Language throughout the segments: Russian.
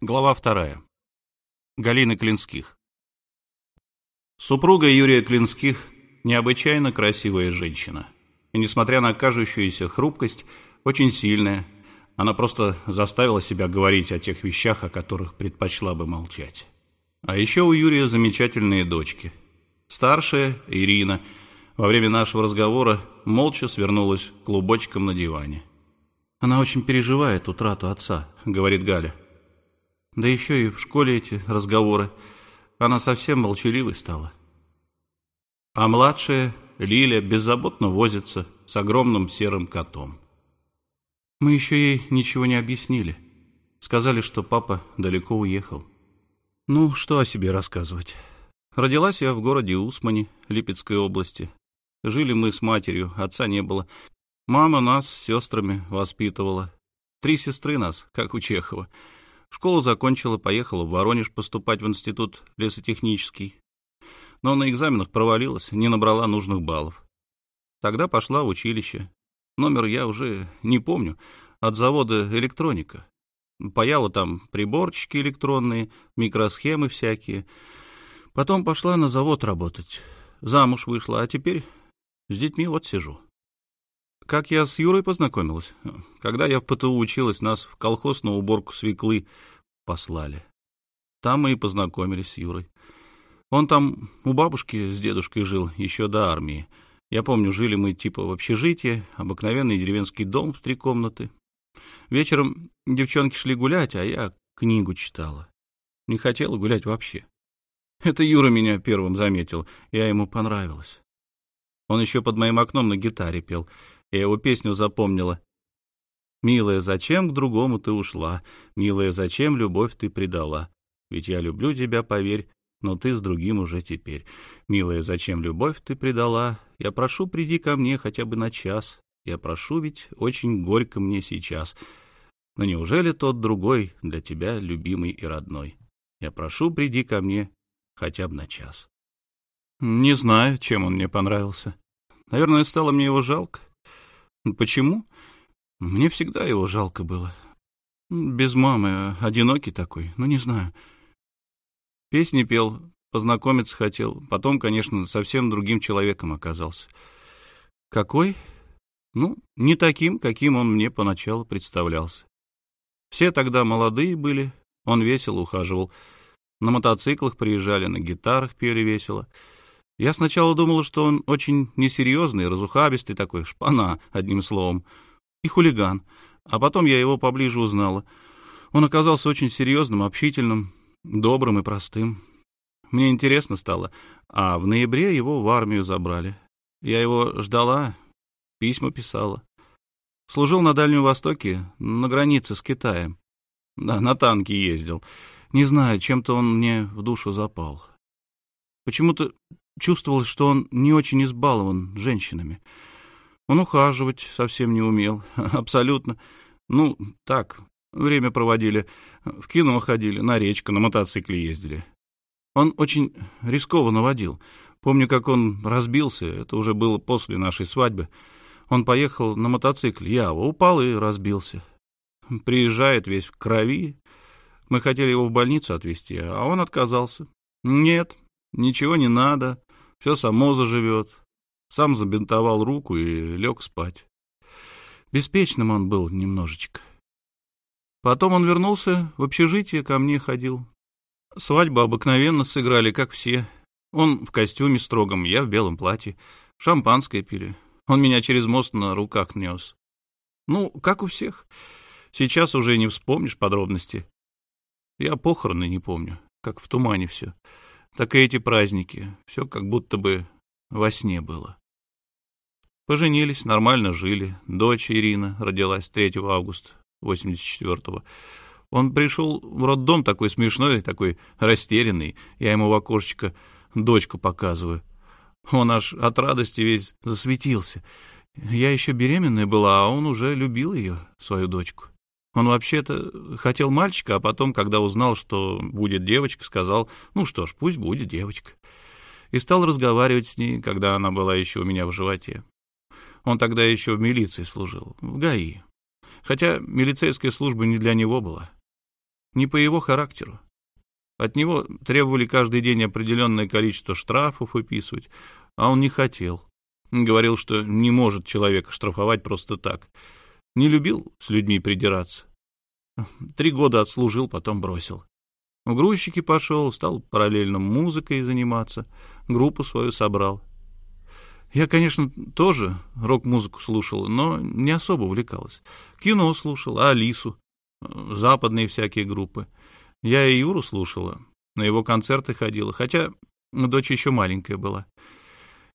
Глава вторая. Галина Клинских. Супруга Юрия Клинских – необычайно красивая женщина. И, несмотря на кажущуюся хрупкость, очень сильная. Она просто заставила себя говорить о тех вещах, о которых предпочла бы молчать. А еще у Юрия замечательные дочки. Старшая, Ирина, во время нашего разговора молча свернулась клубочком на диване. «Она очень переживает утрату отца», — говорит Галя. Да еще и в школе эти разговоры. Она совсем молчаливой стала. А младшая, Лиля, беззаботно возится с огромным серым котом. Мы еще ей ничего не объяснили. Сказали, что папа далеко уехал. Ну, что о себе рассказывать. Родилась я в городе Усмани, Липецкой области. Жили мы с матерью, отца не было. Мама нас с сестрами воспитывала. Три сестры нас, как у Чехова. Школу закончила, поехала в Воронеж поступать в институт лесотехнический. Но на экзаменах провалилась, не набрала нужных баллов. Тогда пошла в училище. Номер я уже не помню. От завода электроника. Паяла там приборчики электронные, микросхемы всякие. Потом пошла на завод работать. Замуж вышла, а теперь с детьми вот сижу. Как я с Юрой познакомилась? Когда я в ПТУ училась, нас в колхоз на уборку свеклы послали. Там мы и познакомились с Юрой. Он там у бабушки с дедушкой жил еще до армии. Я помню, жили мы типа в общежитии, обыкновенный деревенский дом в три комнаты. Вечером девчонки шли гулять, а я книгу читала. Не хотела гулять вообще. Это Юра меня первым заметил, я ему понравилась. Он еще под моим окном на гитаре пел. Я его песню запомнила. «Милая, зачем к другому ты ушла? Милая, зачем любовь ты предала? Ведь я люблю тебя, поверь, но ты с другим уже теперь. Милая, зачем любовь ты предала? Я прошу, приди ко мне хотя бы на час. Я прошу, ведь очень горько мне сейчас. Но неужели тот другой для тебя любимый и родной? Я прошу, приди ко мне хотя бы на час». Не знаю, чем он мне понравился. Наверное, стало мне его жалко. Почему? Мне всегда его жалко было. Без мамы, одинокий такой, ну не знаю. Песни пел, познакомиться хотел. Потом, конечно, совсем другим человеком оказался. Какой? Ну, не таким, каким он мне поначалу представлялся. Все тогда молодые были, он весело ухаживал. На мотоциклах приезжали, на гитарах пели весело. Я сначала думала, что он очень несерьезный, разухабистый такой, шпана, одним словом, и хулиган. А потом я его поближе узнала. Он оказался очень серьезным, общительным, добрым и простым. Мне интересно стало, а в ноябре его в армию забрали. Я его ждала, письма писала. Служил на Дальнем Востоке, на границе с Китаем. Да, на танке ездил. Не знаю, чем-то он мне в душу запал. Почему-то чувствовалось, что он не очень избалован женщинами. Он ухаживать совсем не умел, абсолютно. Ну, так, время проводили, в кино ходили, на речку, на мотоцикле ездили. Он очень рискованно водил. Помню, как он разбился, это уже было после нашей свадьбы. Он поехал на мотоцикле, я упал и разбился. Приезжает весь в крови. Мы хотели его в больницу отвезти, а он отказался. Нет, ничего не надо, все само заживет. Сам забинтовал руку и лег спать. Беспечным он был немножечко. Потом он вернулся в общежитие, ко мне ходил. Свадьбу обыкновенно сыграли, как все. Он в костюме строгом, я в белом платье. Шампанское пили. Он меня через мост на руках нес. Ну, как у всех. Сейчас уже не вспомнишь подробности. Я похороны не помню, как в тумане все так и эти праздники. Все как будто бы во сне было. Поженились, нормально жили. Дочь Ирина родилась 3 августа 84-го. Он пришел в роддом такой смешной, такой растерянный. Я ему в окошечко дочку показываю. Он аж от радости весь засветился. Я еще беременная была, а он уже любил ее, свою дочку. Он вообще-то хотел мальчика, а потом, когда узнал, что будет девочка, сказал, ну что ж, пусть будет девочка. И стал разговаривать с ней, когда она была еще у меня в животе. Он тогда еще в милиции служил, в ГАИ. Хотя милицейская служба не для него была. Не по его характеру. От него требовали каждый день определенное количество штрафов выписывать, а он не хотел. Говорил, что не может человека штрафовать просто так. Не любил с людьми придираться. Три года отслужил, потом бросил. В грузчики пошел, стал параллельно музыкой заниматься, группу свою собрал. Я, конечно, тоже рок-музыку слушал, но не особо увлекалась. Кино слушал, а Алису, западные всякие группы. Я и Юру слушала, на его концерты ходила, хотя дочь еще маленькая была.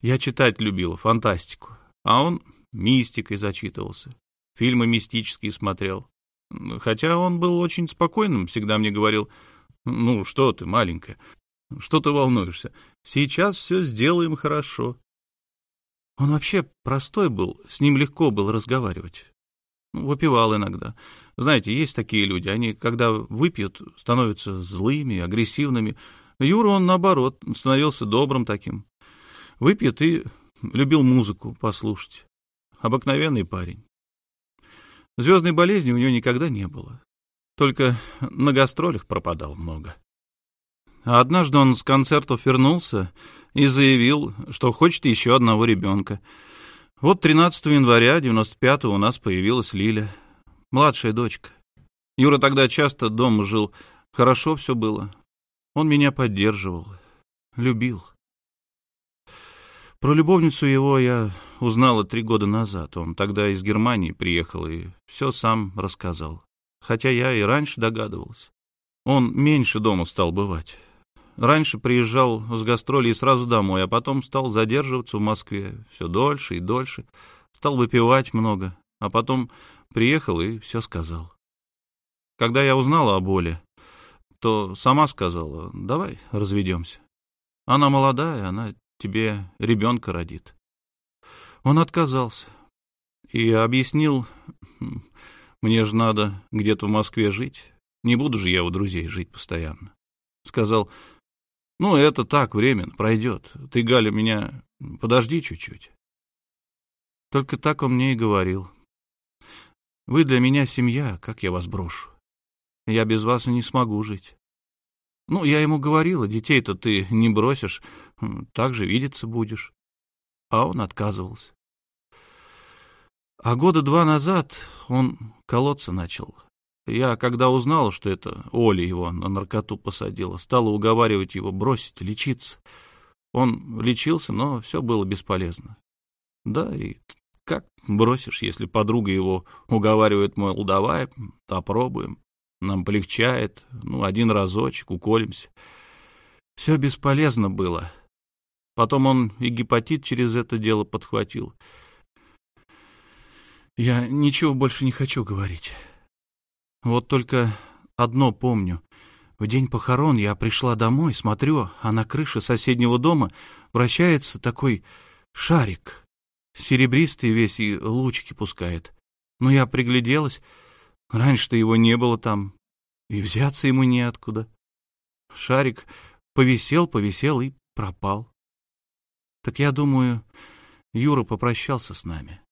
Я читать любила, фантастику, а он мистикой зачитывался, фильмы мистические смотрел. Хотя он был очень спокойным, всегда мне говорил, «Ну, что ты, маленькая, что ты волнуешься? Сейчас все сделаем хорошо». Он вообще простой был, с ним легко было разговаривать. Выпивал иногда. Знаете, есть такие люди, они, когда выпьют, становятся злыми, агрессивными. Юра, он, наоборот, становился добрым таким. Выпьет и любил музыку послушать. Обыкновенный парень. Звездной болезни у него никогда не было. Только на гастролях пропадал много. А однажды он с концертов вернулся и заявил, что хочет еще одного ребенка — вот 13 января 95-го у нас появилась Лиля, младшая дочка. Юра тогда часто дома жил, хорошо все было. Он меня поддерживал, любил. Про любовницу его я узнала три года назад. Он тогда из Германии приехал и все сам рассказал. Хотя я и раньше догадывалась. Он меньше дома стал бывать. Раньше приезжал с гастролей сразу домой, а потом стал задерживаться в Москве все дольше и дольше. Стал выпивать много, а потом приехал и все сказал. Когда я узнала о боли, то сама сказала, давай разведемся. Она молодая, она тебе ребенка родит. Он отказался и объяснил, мне же надо где-то в Москве жить, не буду же я у друзей жить постоянно. Сказал, ну, это так, временно, пройдет. Ты, Галя, меня подожди чуть-чуть. Только так он мне и говорил. Вы для меня семья, как я вас брошу? Я без вас не смогу жить. Ну, я ему говорила, детей-то ты не бросишь, так же видеться будешь. А он отказывался. А года два назад он колоться начал. Я, когда узнал, что это Оля его на наркоту посадила, стала уговаривать его бросить, лечиться. Он лечился, но все было бесполезно. Да, и как бросишь, если подруга его уговаривает, мол, давай, попробуем, нам полегчает, ну, один разочек, уколемся. Все бесполезно было. Потом он и гепатит через это дело подхватил. Я ничего больше не хочу говорить. Вот только одно помню. В день похорон я пришла домой, смотрю, а на крыше соседнего дома вращается такой шарик. Серебристый весь и лучики пускает. Но я пригляделась. Раньше-то его не было там, и взяться ему неоткуда. Шарик повисел, повисел и пропал. Так я думаю, Юра попрощался с нами.